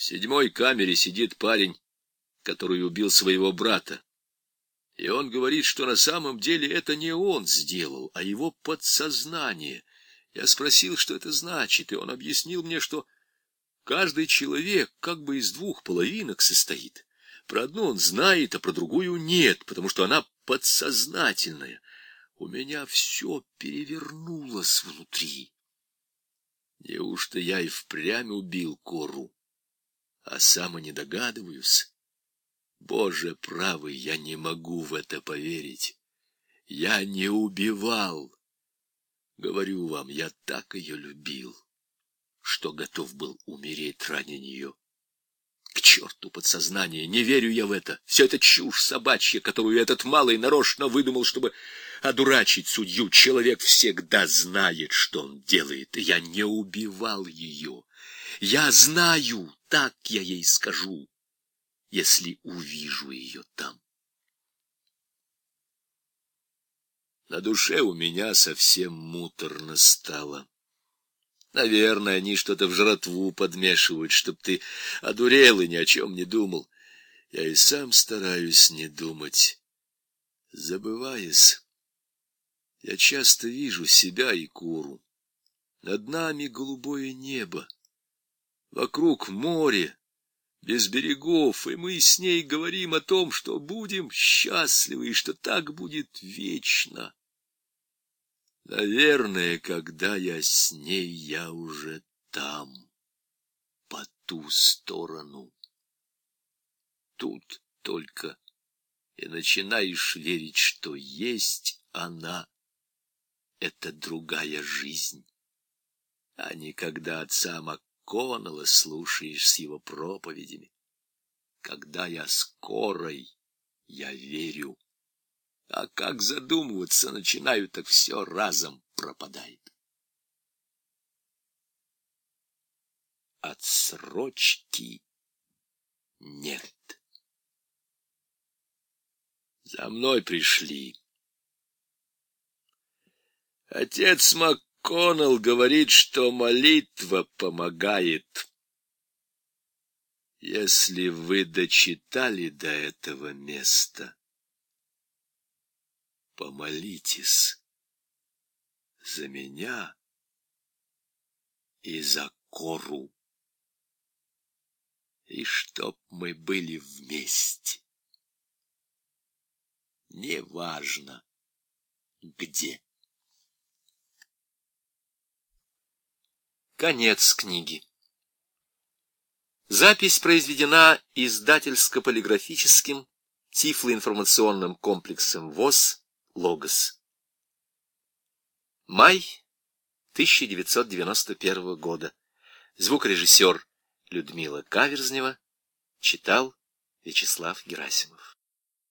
В седьмой камере сидит парень, который убил своего брата. И он говорит, что на самом деле это не он сделал, а его подсознание. Я спросил, что это значит, и он объяснил мне, что каждый человек как бы из двух половинок состоит. Про одну он знает, а про другую нет, потому что она подсознательная. У меня все перевернулось внутри. Неужто я и впрямь убил Кору, а сам и не догадываюсь? Боже правый, я не могу в это поверить. Я не убивал. Говорю вам, я так ее любил, что готов был умереть ради нее. К черту подсознание, не верю я в это. Все это чушь собачья, которую этот малый нарочно выдумал, чтобы одурачить судью. Человек всегда знает, что он делает, я не убивал ее. Я знаю, так я ей скажу, если увижу ее там. На душе у меня совсем муторно стало. Наверное, они что-то в жратву подмешивают, чтоб ты одурел и ни о чем не думал. Я и сам стараюсь не думать. Забываясь, я часто вижу себя и куру. Над нами голубое небо. Вокруг море, без берегов, и мы с ней говорим о том, что будем счастливы и что так будет вечно. Наверное, когда я с ней, я уже там, по ту сторону. Тут только и начинаешь верить, что есть она, это другая жизнь, а не когда отца МакКоннелла слушаешь с его проповедями. Когда я скорой, я верю а как задумываться начинаю, так все разом пропадает. Отсрочки нет. За мной пришли. Отец МакКоннелл говорит, что молитва помогает. Если вы дочитали до этого места, помолитесь за меня и за Кору, и чтоб мы были вместе. Неважно, где. Конец книги. Запись произведена издательско-полиграфическим тифлоинформационным комплексом ВОЗ Логос. Май 1991 года. Звукорежиссер Людмила Каверзнева читал Вячеслав Герасимов.